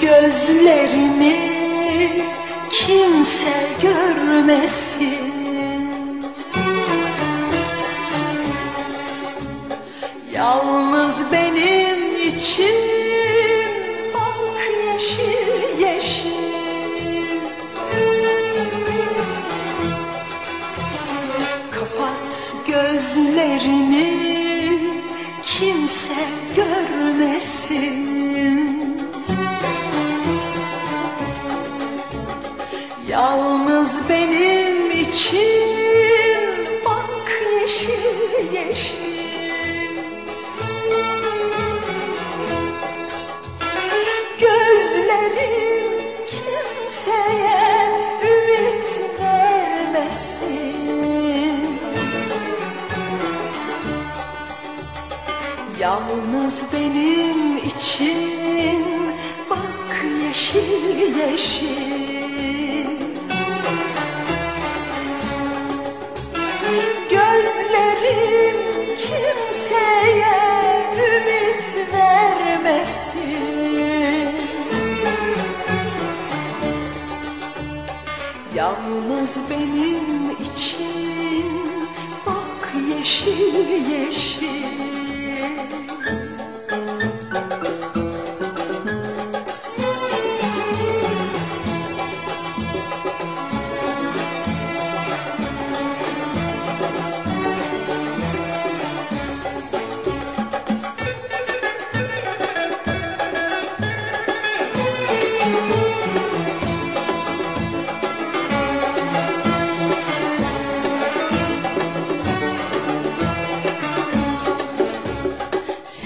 gözlerini kimse görmesin yeşil Gözlerim kimseye ümit vermesin. Yalnız benim için bak yeşil yeşil Yalnız benim için bak yeşil yeşil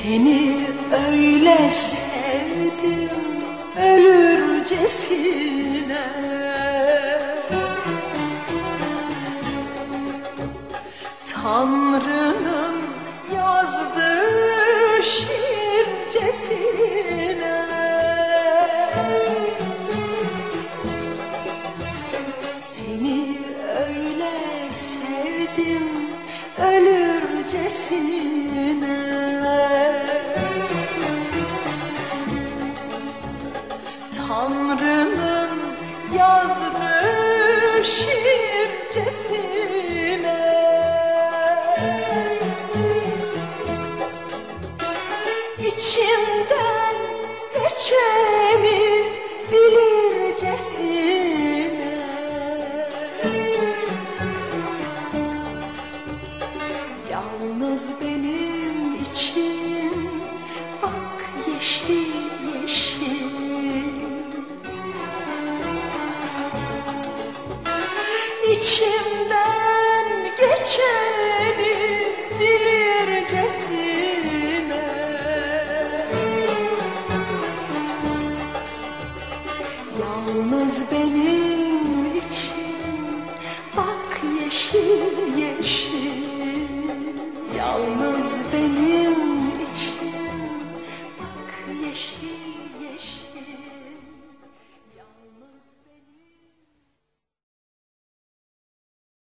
Seni öyle sevdim ölürcesine Tanrı'nın yazdığı şiircesine Seni öyle sevdim ölürcesine yazdığı şiircesine İçimden geçeni bilircesine. Yalnız benim için bak yeşil içimden geçeni bilircesine. Yalnız benim için bak yeşil yeşil. Yalnız benim